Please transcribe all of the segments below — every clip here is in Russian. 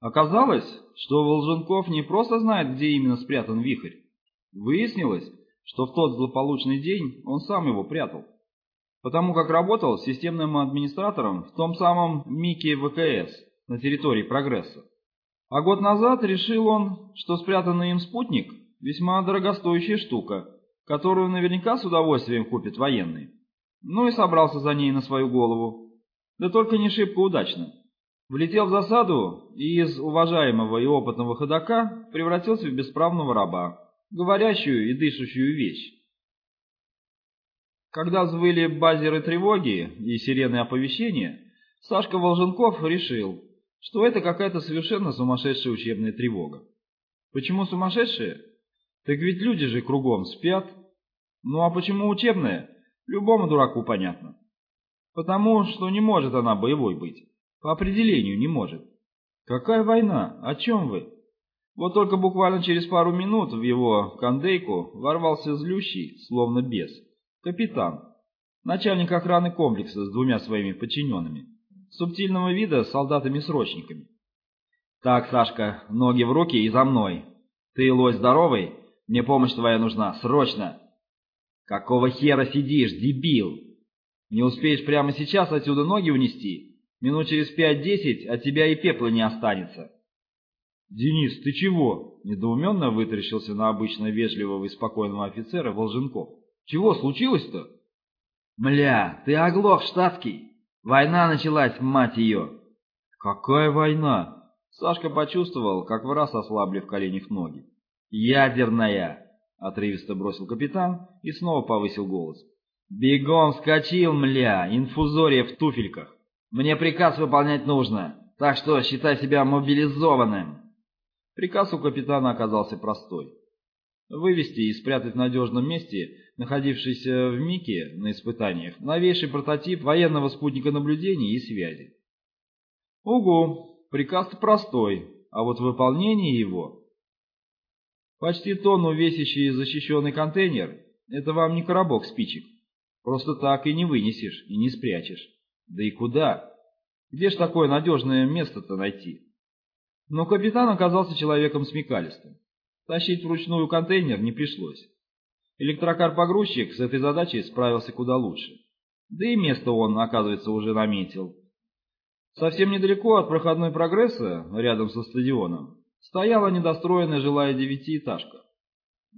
Оказалось, что Волженков не просто знает, где именно спрятан вихрь. Выяснилось, что в тот злополучный день он сам его прятал. Потому как работал системным администратором в том самом МИКе ВКС на территории Прогресса. А год назад решил он, что спрятанный им спутник – весьма дорогостоящая штука, которую наверняка с удовольствием купит военный. Ну и собрался за ней на свою голову. Да только не шибко удачно. Влетел в засаду и из уважаемого и опытного ходока превратился в бесправного раба, говорящую и дышащую вещь. Когда взвыли базеры тревоги и сирены оповещения, Сашка Волженков решил, что это какая-то совершенно сумасшедшая учебная тревога. Почему сумасшедшая? Так ведь люди же кругом спят. Ну а почему учебная? Любому дураку понятно. Потому что не может она боевой быть. По определению не может. Какая война? О чем вы? Вот только буквально через пару минут в его кондейку ворвался злющий, словно бес, капитан, начальник охраны комплекса с двумя своими подчиненными, субтильного вида солдатами-срочниками. «Так, Сашка, ноги в руки и за мной. Ты, лось здоровый, мне помощь твоя нужна, срочно!» «Какого хера сидишь, дебил? Не успеешь прямо сейчас отсюда ноги унести?» Минут через пять-десять от тебя и пепла не останется. «Денис, ты чего?» — недоуменно вытаращился на обычно вежливого и спокойного офицера Волженков. «Чего случилось-то?» «Мля, ты оглох, штатский! Война началась, мать ее!» «Какая война?» Сашка почувствовал, как в раз ослабли в коленях ноги. «Ядерная!» — отрывисто бросил капитан и снова повысил голос. «Бегом вскочил, мля, инфузория в туфельках!» Мне приказ выполнять нужно, так что считай себя мобилизованным. Приказ у капитана оказался простой. Вывести и спрятать в надежном месте, находившийся в МИКе на испытаниях, новейший прототип военного спутника наблюдения и связи. Угу, приказ простой, а вот выполнение его... Почти тонну весящий защищенный контейнер — это вам не коробок спичек. Просто так и не вынесешь, и не спрячешь. Да и куда? Где ж такое надежное место-то найти? Но капитан оказался человеком смекалистым. Тащить вручную контейнер не пришлось. Электрокар-погрузчик с этой задачей справился куда лучше. Да и место он, оказывается, уже наметил. Совсем недалеко от проходной прогресса, рядом со стадионом, стояла недостроенная жилая девятиэтажка.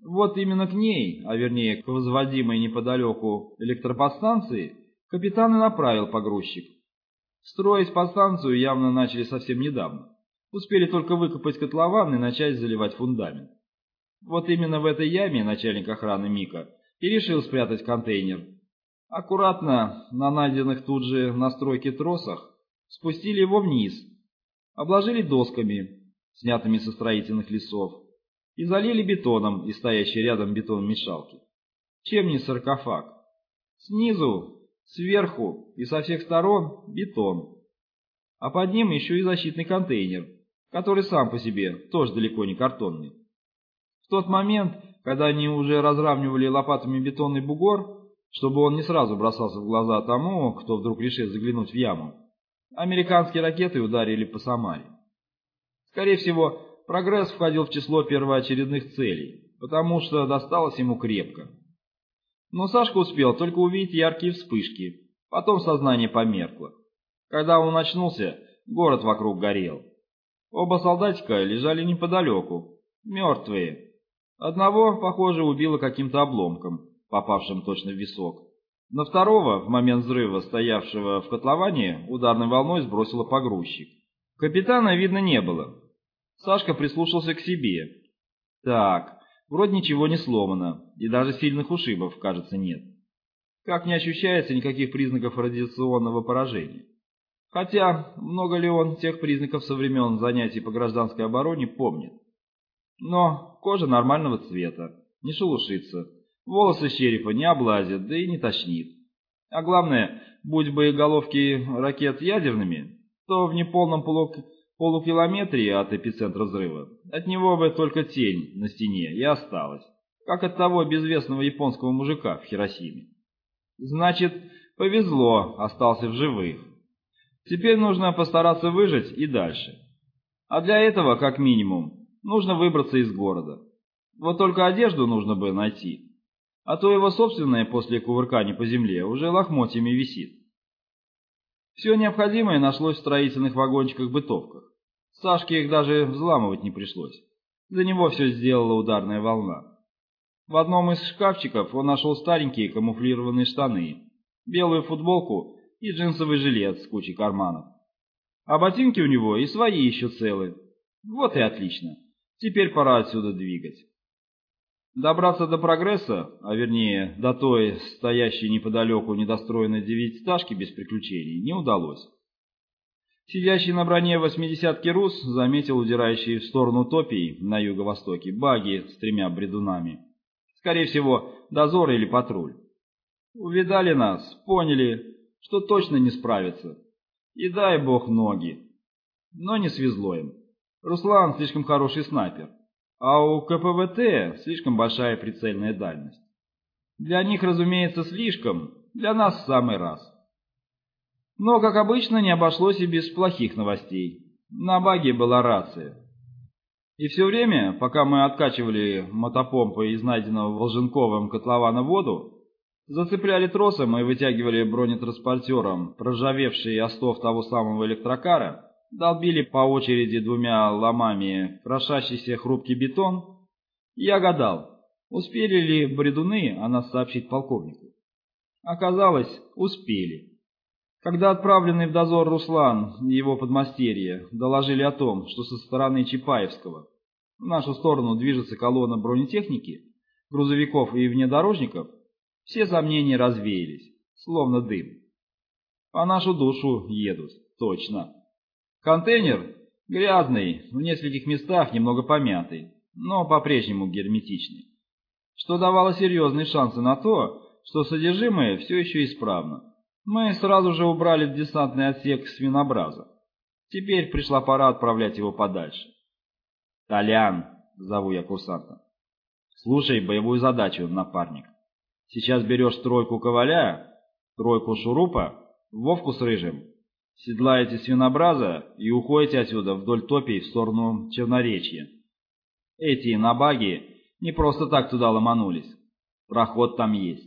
Вот именно к ней, а вернее к возводимой неподалеку электроподстанции, капитан и направил погрузчик. Строить подстанцию явно начали совсем недавно. Успели только выкопать котлован и начать заливать фундамент. Вот именно в этой яме начальник охраны Мика и решил спрятать контейнер. Аккуратно на найденных тут же на стройке тросах спустили его вниз, обложили досками, снятыми со строительных лесов, и залили бетоном из стоящей рядом бетономешалки. Чем не саркофаг? Снизу Сверху и со всех сторон бетон. А под ним еще и защитный контейнер, который сам по себе тоже далеко не картонный. В тот момент, когда они уже разравнивали лопатами бетонный бугор, чтобы он не сразу бросался в глаза тому, кто вдруг решит заглянуть в яму, американские ракеты ударили по Самаре. Скорее всего, прогресс входил в число первоочередных целей, потому что досталось ему крепко. Но Сашка успел только увидеть яркие вспышки, потом сознание померкло. Когда он очнулся, город вокруг горел. Оба солдатика лежали неподалеку, мертвые. Одного, похоже, убило каким-то обломком, попавшим точно в висок. На второго, в момент взрыва, стоявшего в котловане, ударной волной сбросило погрузчик. Капитана видно не было. Сашка прислушался к себе. Так, Вроде ничего не сломано, и даже сильных ушибов, кажется, нет. Как не ощущается никаких признаков радиационного поражения. Хотя, много ли он тех признаков со времен занятий по гражданской обороне помнит. Но кожа нормального цвета, не шелушится, волосы черепа не облазят, да и не тошнит. А главное, будь боеголовки ракет ядерными, то в неполном полу полукилометре от эпицентра взрыва от него бы только тень на стене и осталась, как от того безвестного японского мужика в Хиросиме. Значит, повезло, остался в живых. Теперь нужно постараться выжить и дальше. А для этого, как минимум, нужно выбраться из города. Вот только одежду нужно бы найти. А то его собственное после кувыркания по земле уже лохмотьями висит. Все необходимое нашлось в строительных вагончиках-бытовках. Сашке их даже взламывать не пришлось. За него все сделала ударная волна. В одном из шкафчиков он нашел старенькие камуфлированные штаны, белую футболку и джинсовый жилет с кучей карманов. А ботинки у него и свои еще целы. Вот и отлично. Теперь пора отсюда двигать. Добраться до прогресса, а вернее до той, стоящей неподалеку недостроенной девятиэтажки без приключений, не удалось. Сидящий на броне восьмидесятки рус заметил удирающий в сторону топий на юго-востоке баги с тремя бредунами. Скорее всего, дозор или патруль. Увидали нас, поняли, что точно не справятся. И дай бог ноги. Но не свезло им. Руслан слишком хороший снайпер, а у КПВТ слишком большая прицельная дальность. Для них, разумеется, слишком, для нас в самый раз. Но, как обычно, не обошлось и без плохих новостей. На баге была рация. И все время, пока мы откачивали мотопомпы из найденного Волженковым котлована воду, зацепляли тросом и вытягивали бронетранспортером проржавевший остов того самого электрокара, долбили по очереди двумя ломами крошащийся хрупкий бетон, я гадал, успели ли бредуны о нас сообщить полковнику. Оказалось, успели. Когда отправленный в дозор Руслан и его подмастерье доложили о том, что со стороны Чапаевского в нашу сторону движется колонна бронетехники, грузовиков и внедорожников, все сомнения развеялись, словно дым. По нашу душу едут, точно. Контейнер грязный, в нескольких местах немного помятый, но по-прежнему герметичный, что давало серьезные шансы на то, что содержимое все еще исправно. Мы сразу же убрали в десантный отсек свинобраза. Теперь пришла пора отправлять его подальше. «Толян», — зову я курсанта, — «слушай боевую задачу, напарник. Сейчас берешь тройку коваля, тройку шурупа, Вовку с рыжим, седлаете свинобраза и уходите отсюда вдоль топий в сторону Черноречья. Эти набаги не просто так туда ломанулись. Проход там есть.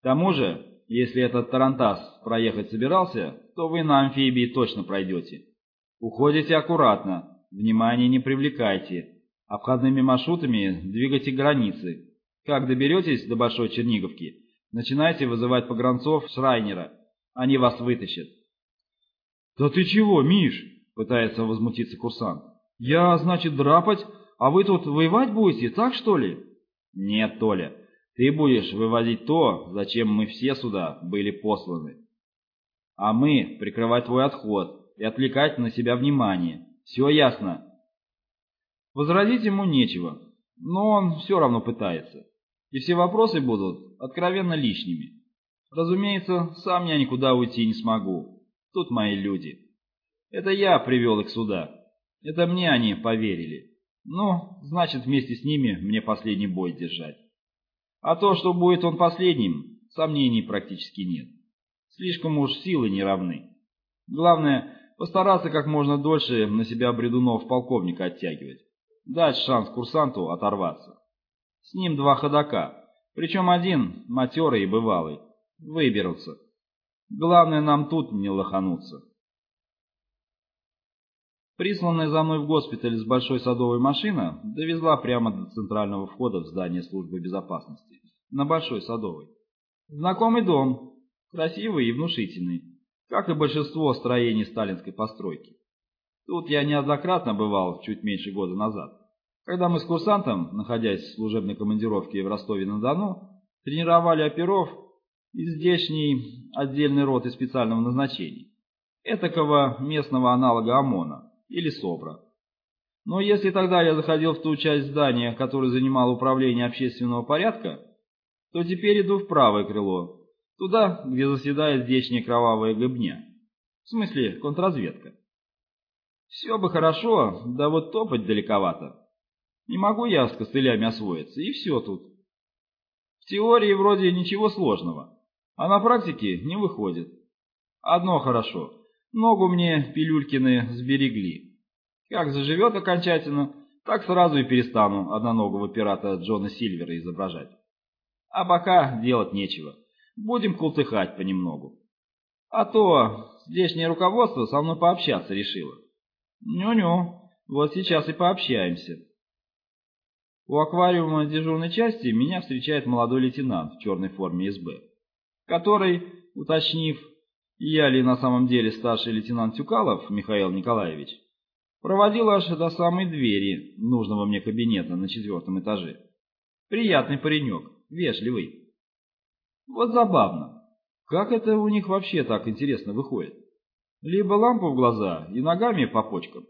К тому же, если этот тарантас проехать собирался, то вы на амфибии точно пройдете. Уходите аккуратно, внимание не привлекайте. Обходными маршрутами двигайте границы. Как доберетесь до Большой Черниговки, начинайте вызывать погранцов с Райнера. Они вас вытащат. «Да ты чего, Миш?» — пытается возмутиться курсант. «Я, значит, драпать, а вы тут воевать будете, так что ли?» «Нет, Толя, ты будешь выводить то, зачем мы все сюда были посланы. А мы прикрывать твой отход и отвлекать на себя внимание. Все ясно?» Возразить ему нечего, но он все равно пытается. И все вопросы будут откровенно лишними. Разумеется, сам я никуда уйти не смогу. Тут мои люди. Это я привел их сюда. Это мне они поверили. Ну, значит, вместе с ними мне последний бой держать. А то, что будет он последним, сомнений практически нет. Слишком уж силы не равны. Главное, постараться как можно дольше на себя бредунов полковника оттягивать. Дать шанс курсанту оторваться. С ним два ходока, причем один матерый и бывалый. Выберутся. Главное нам тут не лохануться. Присланная за мной в госпиталь с большой садовой машина довезла прямо до центрального входа в здание службы безопасности, на Большой Садовой. Знакомый дом, красивый и внушительный, как и большинство строений сталинской постройки. Тут я неоднократно бывал чуть меньше года назад, когда мы с курсантом, находясь в служебной командировке в Ростове-на-Дону, тренировали оперов из здешней отдельной роты специального назначения, этакого местного аналога ОМОНа или СОБРа. Но если тогда я заходил в ту часть здания, которая занимала управление общественного порядка, то теперь иду в правое крыло, туда, где заседает здешняя кровавая гыбня. В смысле, контрразведка. Все бы хорошо, да вот топать далековато. Не могу я с костылями освоиться, и все тут. В теории вроде ничего сложного, а на практике не выходит. Одно хорошо, Ногу мне Пилюлькины сберегли. Как заживет окончательно, так сразу и перестану одноногого пирата Джона Сильвера изображать. А пока делать нечего. Будем култыхать понемногу. А то здешнее руководство со мной пообщаться решило. Ню-ню, вот сейчас и пообщаемся. У аквариума дежурной части меня встречает молодой лейтенант в черной форме СБ, который, уточнив, я ли на самом деле старший лейтенант Тюкалов Михаил Николаевич, проводил аж до самой двери нужного мне кабинета на четвертом этаже. Приятный паренек, вежливый. Вот забавно, как это у них вообще так интересно выходит? Либо лампу в глаза и ногами по почкам,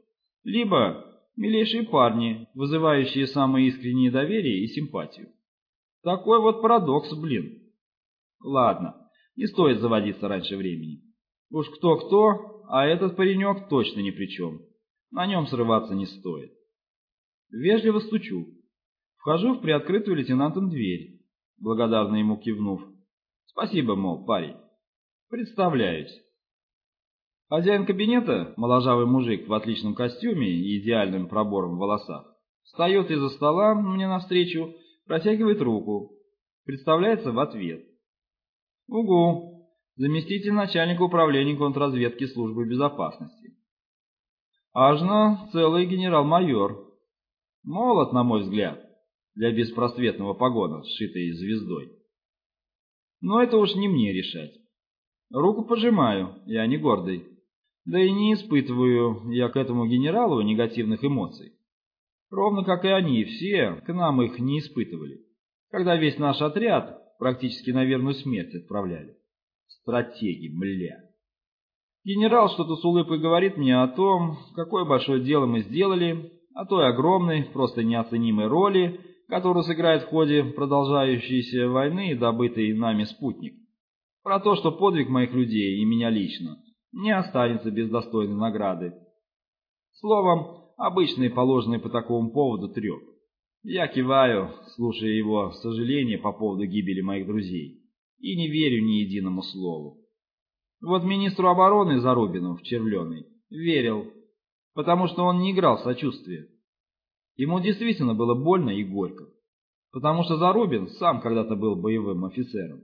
либо милейшие парни, вызывающие самое искреннее доверие и симпатию. Такой вот парадокс, блин. Ладно, не стоит заводиться раньше времени. Уж кто-кто, а этот паренек точно ни при чем. На нем срываться не стоит. Вежливо стучу. Вхожу в приоткрытую лейтенантом дверь, благодарно ему кивнув. Спасибо, мол, парень. Представляюсь. Хозяин кабинета, моложавый мужик в отличном костюме и идеальным пробором в волосах, встает из-за стола мне навстречу, протягивает руку, представляется в ответ. «Угу, заместитель начальника управления контрразведки службы безопасности. Ажно целый генерал-майор. Молод, на мой взгляд, для беспросветного погона, сшитой звездой. Но это уж не мне решать. Руку пожимаю, я не гордый. Да и не испытываю я к этому генералу негативных эмоций. Ровно как и они, все к нам их не испытывали, когда весь наш отряд практически на верную смерть отправляли. Стратеги, бля. Генерал что-то с улыбкой говорит мне о том, какое большое дело мы сделали, о той огромной, просто неоценимой роли, которую сыграет в ходе продолжающейся войны добытый нами спутник. Про то, что подвиг моих людей и меня лично не останется без достойной награды. Словом, обычные положенные по такому поводу треп. Я киваю, слушая его сожаления по поводу гибели моих друзей, и не верю ни единому слову. Вот министру обороны Зарубину в Червленой верил, потому что он не играл в сочувствие. Ему действительно было больно и горько, потому что Зарубин сам когда-то был боевым офицером.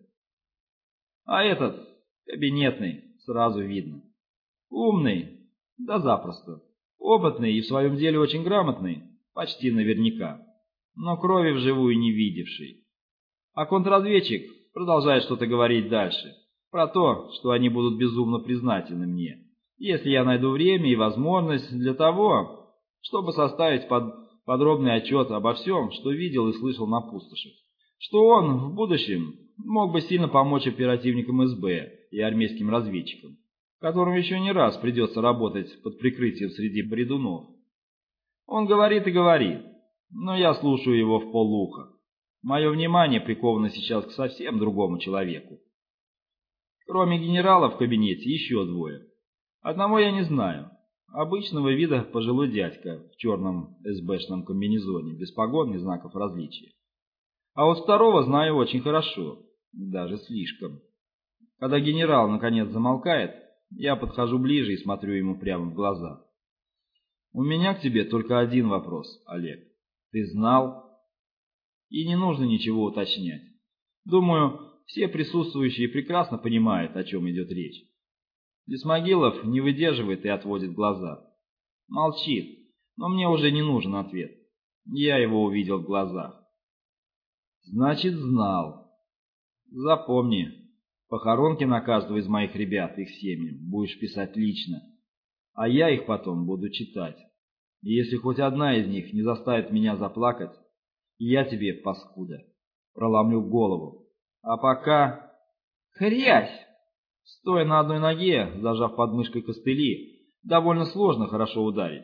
А этот, кабинетный, сразу видно. Умный, да запросто. Опытный и в своем деле очень грамотный, почти наверняка, но крови вживую не видевший. А контрразведчик продолжает что-то говорить дальше, про то, что они будут безумно признательны мне, если я найду время и возможность для того, чтобы составить под подробный отчет обо всем, что видел и слышал на пустошах, что он в будущем мог бы сильно помочь оперативникам СБ и армейским разведчикам, которым еще не раз придется работать под прикрытием среди бредунов. Он говорит и говорит, но я слушаю его в полуха. Мое внимание приковано сейчас к совсем другому человеку. Кроме генерала в кабинете еще двое. Одного я не знаю. Обычного вида пожилой дядька в черном СБшном комбинезоне, без погон и знаков различия. А вот второго знаю очень хорошо, даже слишком. Когда генерал наконец замолкает, я подхожу ближе и смотрю ему прямо в глаза. У меня к тебе только один вопрос, Олег. Ты знал? И не нужно ничего уточнять. Думаю, все присутствующие прекрасно понимают, о чем идет речь. Исмагилов не выдерживает и отводит глаза. Молчит, но мне уже не нужен ответ. Я его увидел в глазах. Значит, знал. Запомни, похоронки на каждого из моих ребят, их семьям, будешь писать лично, а я их потом буду читать. И если хоть одна из них не заставит меня заплакать, я тебе, паскуда, проломлю голову. А пока... Хрясь! Стоя на одной ноге, зажав подмышкой костыли, довольно сложно хорошо ударить.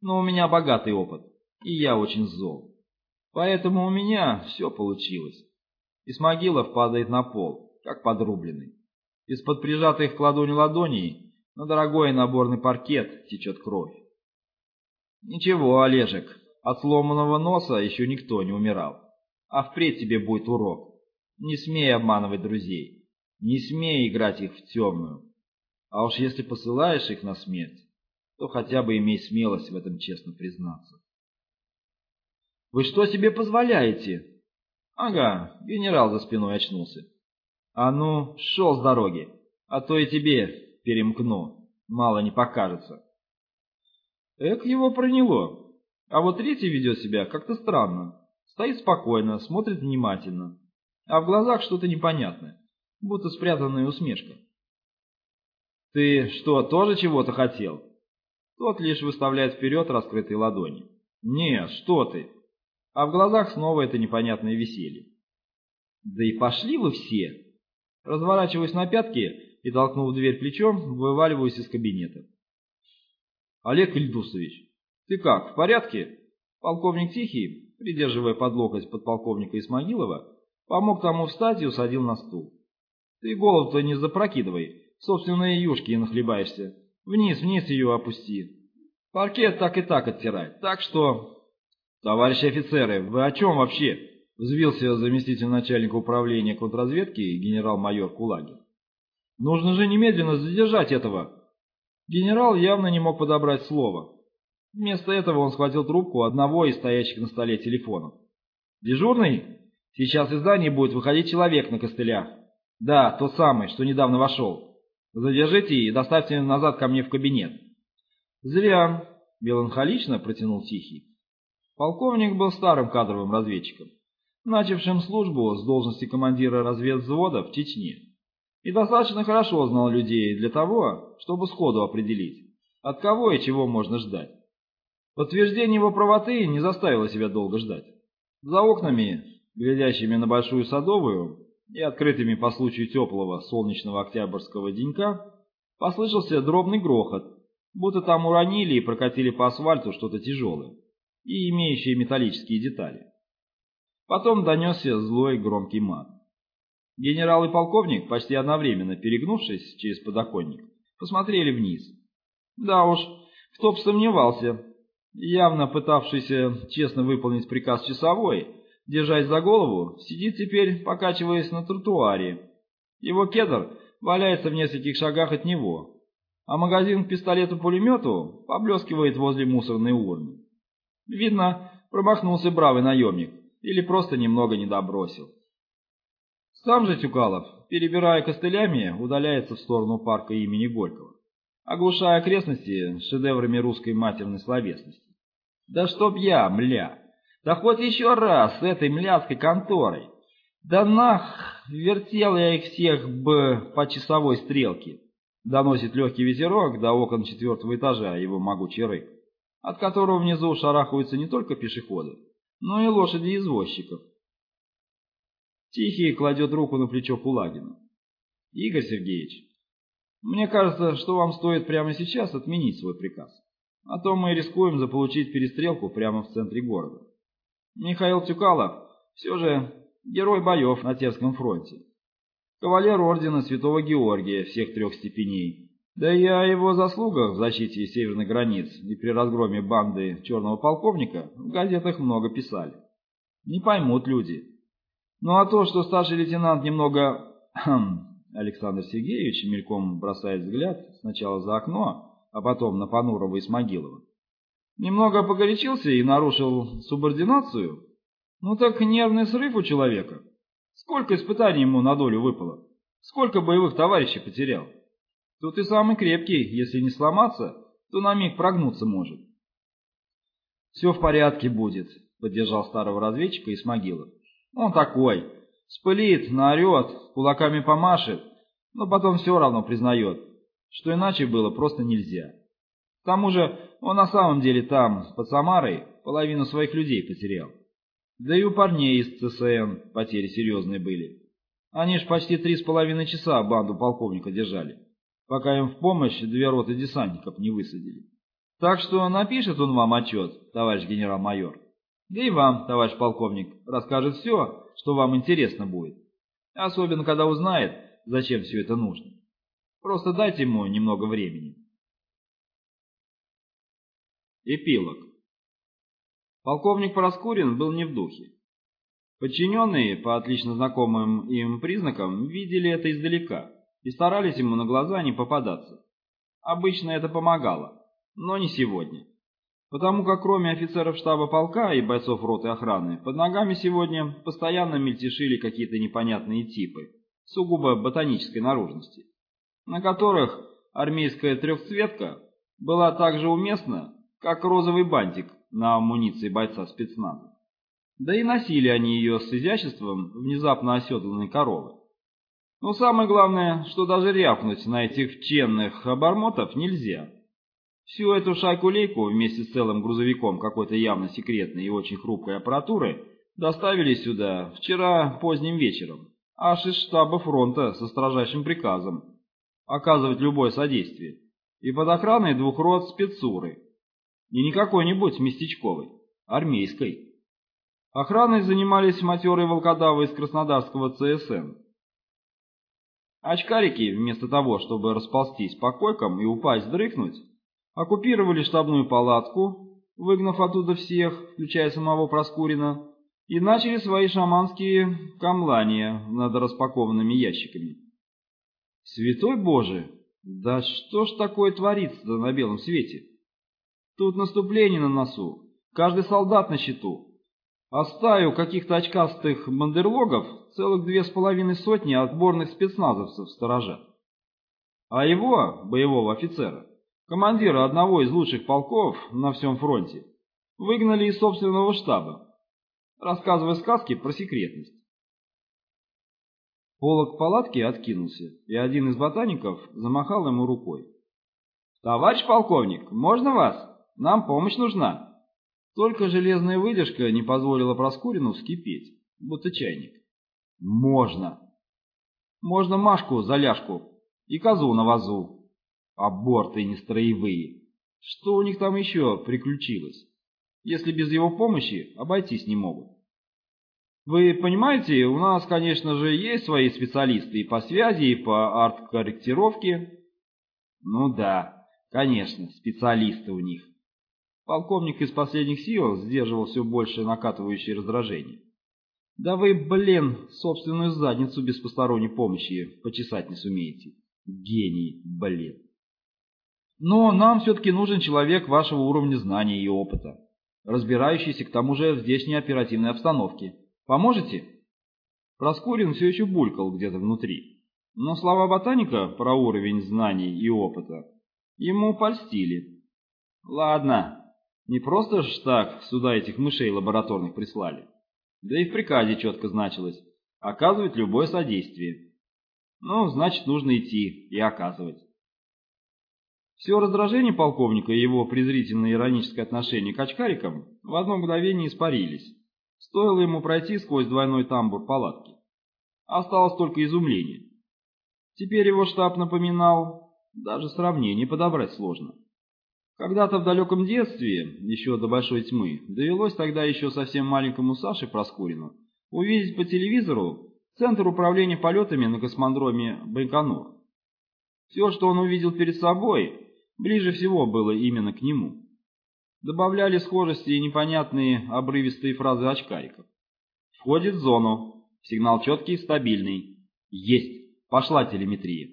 Но у меня богатый опыт, и я очень зол. Поэтому у меня все получилось. Исмагилов падает на пол, как подрубленный. Из-под прижатых к ладони ладоней на дорогой наборный паркет течет кровь. Ничего, Олежек, от сломанного носа еще никто не умирал. А впредь тебе будет урок. Не смей обманывать друзей. Не смей играть их в темную. А уж если посылаешь их на смерть, то хотя бы имей смелость в этом честно признаться. «Вы что себе позволяете?» «Ага, генерал за спиной очнулся. А ну, шел с дороги, а то и тебе перемкну, мало не покажется». Эк его проняло, а вот третий ведет себя как-то странно. Стоит спокойно, смотрит внимательно, а в глазах что-то непонятное, будто спрятанная усмешка. «Ты что, тоже чего-то хотел?» Тот лишь выставляет вперед раскрытые ладони. «Не, что ты!» А в глазах снова это непонятное веселье. «Да и пошли вы все!» Разворачиваюсь на пятки и, толкнув дверь плечом, вываливаюсь из кабинета. «Олег Ильдусович, ты как, в порядке?» Полковник Тихий, придерживая под локоть подполковника Исмагилова, помог тому встать и усадил на стул. «Ты голову-то не запрокидывай, собственные юшки и нахлебаешься. Вниз, вниз ее опусти. Паркет так и так оттирать, так что...» «Товарищи офицеры, вы о чем вообще?» Взвился заместитель начальника управления контрразведки генерал-майор Кулагин. «Нужно же немедленно задержать этого!» Генерал явно не мог подобрать слово. Вместо этого он схватил трубку одного из стоящих на столе телефонов. «Дежурный? Сейчас из здания будет выходить человек на костылях. Да, тот самый, что недавно вошел. Задержите и доставьте назад ко мне в кабинет». «Зря», — меланхолично протянул Тихий. Полковник был старым кадровым разведчиком начавшим службу с должности командира разведвзвода в Чечне, и достаточно хорошо знал людей для того, чтобы сходу определить, от кого и чего можно ждать. Подтверждение его правоты не заставило себя долго ждать. За окнами, глядящими на Большую Садовую и открытыми по случаю теплого солнечного октябрьского денька, послышался дробный грохот, будто там уронили и прокатили по асфальту что-то тяжелое и имеющее металлические детали. Потом донесся злой громкий мат. Генерал и полковник, почти одновременно перегнувшись через подоконник, посмотрели вниз. Да уж, кто бы сомневался, явно пытавшийся честно выполнить приказ часовой, держась за голову, сидит теперь, покачиваясь на тротуаре. Его кедр валяется в нескольких шагах от него, а магазин к пистолету-пулемету поблескивает возле мусорной урны. Видно, промахнулся бравый наемник или просто немного не добросил. Сам же Тюкалов, перебирая костылями, удаляется в сторону парка имени Горького, оглушая окрестности шедеврами русской матерной словесности. Да чтоб я, мля! Да хоть еще раз с этой мляской конторой! Да нах, вертел я их всех бы по часовой стрелке! Доносит легкий ветерок до окон четвертого этажа его могучий рык, от которого внизу шарахаются не только пешеходы, но и лошади извозчиков. Тихий кладет руку на плечо Кулагина. Игорь Сергеевич, мне кажется, что вам стоит прямо сейчас отменить свой приказ. А то мы рискуем заполучить перестрелку прямо в центре города. Михаил Тюкалов все же герой боев на Терском фронте. Кавалер ордена Святого Георгия всех трех степеней. Да и о его заслугах в защите северных границ и при разгроме банды черного полковника в газетах много писали. Не поймут люди. Ну а то, что старший лейтенант немного... Александр Сергеевич мельком бросает взгляд сначала за окно, а потом на Панурова и Смогилова. Немного погорячился и нарушил субординацию? Ну так нервный срыв у человека. Сколько испытаний ему на долю выпало? Сколько боевых товарищей потерял? Тут и самый крепкий, если не сломаться, то на миг прогнуться может. «Все в порядке будет», — поддержал старого разведчика Исмагилов. «Он такой. Спылит, наорет, кулаками помашет, но потом все равно признает, что иначе было просто нельзя. К тому же он на самом деле там, под Самарой, половину своих людей потерял. Да и у парней из ЦСН потери серьезные были. Они ж почти три с половиной часа банду полковника держали пока им в помощь две роты десантников не высадили. Так что напишет он вам отчет, товарищ генерал-майор. Да и вам, товарищ полковник, расскажет все, что вам интересно будет. Особенно, когда узнает, зачем все это нужно. Просто дайте ему немного времени. Эпилог. Полковник Проскурин был не в духе. Подчиненные, по отлично знакомым им признакам, видели это издалека и старались ему на глаза не попадаться. Обычно это помогало, но не сегодня. Потому как кроме офицеров штаба полка и бойцов роты охраны, под ногами сегодня постоянно мельтешили какие-то непонятные типы, сугубо ботанической наружности, на которых армейская трехцветка была так же уместна, как розовый бантик на амуниции бойца спецназа. Да и носили они ее с изяществом внезапно оседланной коровы. Но самое главное, что даже рявкнуть на этих ченных обормотов нельзя. Всю эту шайку-лейку вместе с целым грузовиком какой-то явно секретной и очень хрупкой аппаратуры доставили сюда вчера поздним вечером, аж из штаба фронта со строжайшим приказом оказывать любое содействие, и под охраной двух рот спецуры. И не какой-нибудь местечковой, армейской. Охраной занимались матерые волкодавы из краснодарского ЦСН. Очкарики, вместо того, чтобы расползтись по койкам и упасть дрыхнуть, оккупировали штабную палатку, выгнав оттуда всех, включая самого Проскурина, и начали свои шаманские камлания над распакованными ящиками. Святой Боже, да что ж такое творится на белом свете? Тут наступление на носу, каждый солдат на счету, а каких-то очкастых бандерлогов целых две с половиной сотни отборных спецназовцев сторожат. А его, боевого офицера, командира одного из лучших полков на всем фронте, выгнали из собственного штаба, рассказывая сказки про секретность. Полок палатки откинулся, и один из ботаников замахал ему рукой. «Товарищ полковник, можно вас? Нам помощь нужна!» Только железная выдержка не позволила Проскурину вскипеть, будто чайник. «Можно!» «Можно Машку за ляжку и козу на вазу. Аборты не строевые. Что у них там еще приключилось, если без его помощи обойтись не могут?» Вы понимаете, у нас, конечно же, есть свои специалисты и по связи, и по арт-корректировке. Ну да, конечно, специалисты у них. Полковник из последних сил сдерживал все больше накатывающее раздражение. Да вы, блин, собственную задницу без посторонней помощи почесать не сумеете. Гений, блин. Но нам все-таки нужен человек вашего уровня знаний и опыта, разбирающийся к тому же в здешней оперативной обстановке. Поможете?» Проскурин все еще булькал где-то внутри, но слова ботаника про уровень знаний и опыта ему польстили. «Ладно, не просто ж так сюда этих мышей лабораторных прислали. Да и в приказе четко значилось оказывать любое содействие. Ну, значит, нужно идти и оказывать». Все раздражение полковника и его презрительное ироническое отношение к очкарикам в одно мгновение испарились. Стоило ему пройти сквозь двойной тамбур палатки. Осталось только изумление. Теперь его штаб напоминал, даже сравнение подобрать сложно. Когда-то в далеком детстве, еще до большой тьмы, довелось тогда еще совсем маленькому Саше Проскурину увидеть по телевизору Центр управления полетами на космодроме Байконур. Все, что он увидел перед собой, ближе всего было именно к нему добавляли схожести и непонятные обрывистые фразы очкариков. «Входит в зону. Сигнал четкий, стабильный. Есть. Пошла телеметрия».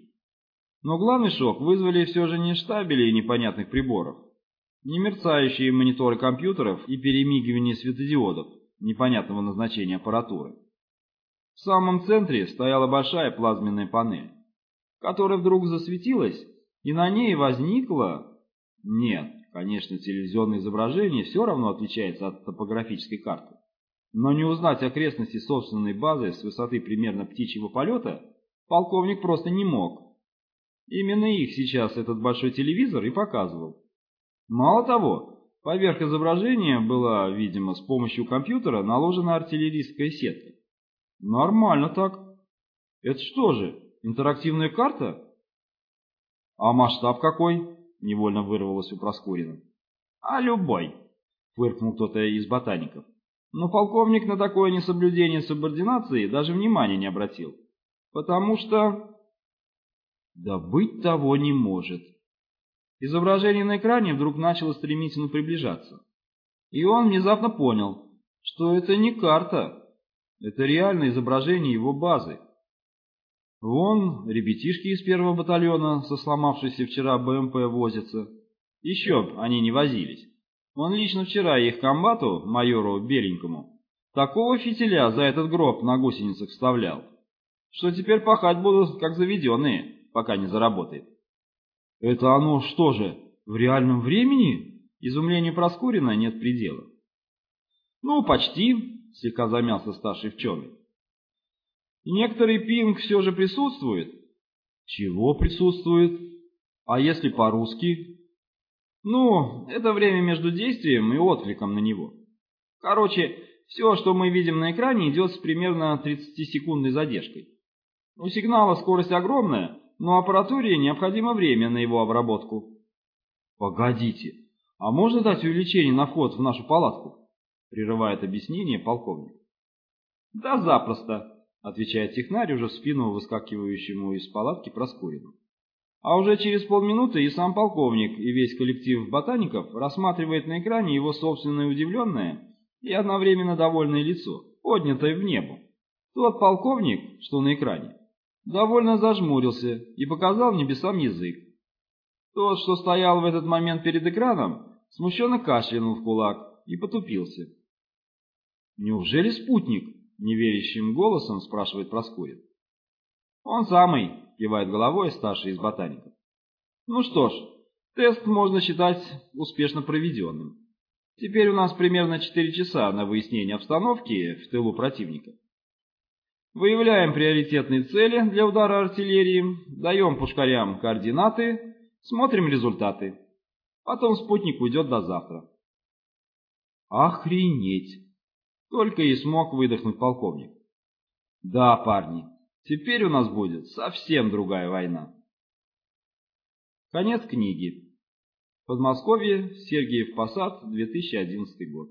Но главный шок вызвали все же не штабели непонятных приборов, не мерцающие мониторы компьютеров и перемигивание светодиодов непонятного назначения аппаратуры. В самом центре стояла большая плазменная панель, которая вдруг засветилась, и на ней возникла... Нет, Конечно, телевизионное изображение все равно отличается от топографической карты. Но не узнать окрестности собственной базы с высоты примерно птичьего полета полковник просто не мог. Именно их сейчас этот большой телевизор и показывал. Мало того, поверх изображения была, видимо, с помощью компьютера наложена артиллерийская сетка. Нормально так. Это что же, интерактивная карта? А масштаб какой? — невольно вырвалось у Проскурина. «А любой», — фыркнул кто-то из ботаников. Но полковник на такое несоблюдение субординации даже внимания не обратил. Потому что... Да быть того не может. Изображение на экране вдруг начало стремительно приближаться. И он внезапно понял, что это не карта, это реальное изображение его базы. Вон ребятишки из первого батальона со сломавшейся вчера БМП возятся. Еще б они не возились. Он лично вчера их комбату, майору Беленькому, такого фитиля за этот гроб на гусеницах вставлял, что теперь пахать будут как заведенные, пока не заработает. Это оно что же, в реальном времени? Изумлению Проскурина нет предела. Ну, почти, слегка замялся старший вченый. Некоторый пинг все же присутствует. Чего присутствует? А если по-русски? Ну, это время между действием и откликом на него. Короче, все, что мы видим на экране, идет с примерно 30-секундной задержкой. У сигнала скорость огромная, но аппаратуре необходимо время на его обработку. Погодите, а можно дать увеличение на вход в нашу палатку? Прерывает объяснение полковник. Да запросто, отвечает технарь уже в спину выскакивающему из палатки Проскурину. А уже через полминуты и сам полковник, и весь коллектив ботаников рассматривает на экране его собственное удивленное и одновременно довольное лицо, поднятое в небо. Тот полковник, что на экране, довольно зажмурился и показал небесам язык. Тот, что стоял в этот момент перед экраном, смущенно кашлянул в кулак и потупился. «Неужели спутник?» — неверящим голосом спрашивает Проскурин. «Он самый», — кивает головой старший из ботаников. «Ну что ж, тест можно считать успешно проведенным. Теперь у нас примерно 4 часа на выяснение обстановки в тылу противника. Выявляем приоритетные цели для удара артиллерии, даем пушкарям координаты, смотрим результаты. Потом спутник уйдет до завтра. Охренеть! Только и смог выдохнуть полковник. Да, парни, теперь у нас будет совсем другая война. Конец книги. Подмосковье, Сергиев Посад, 2011 год.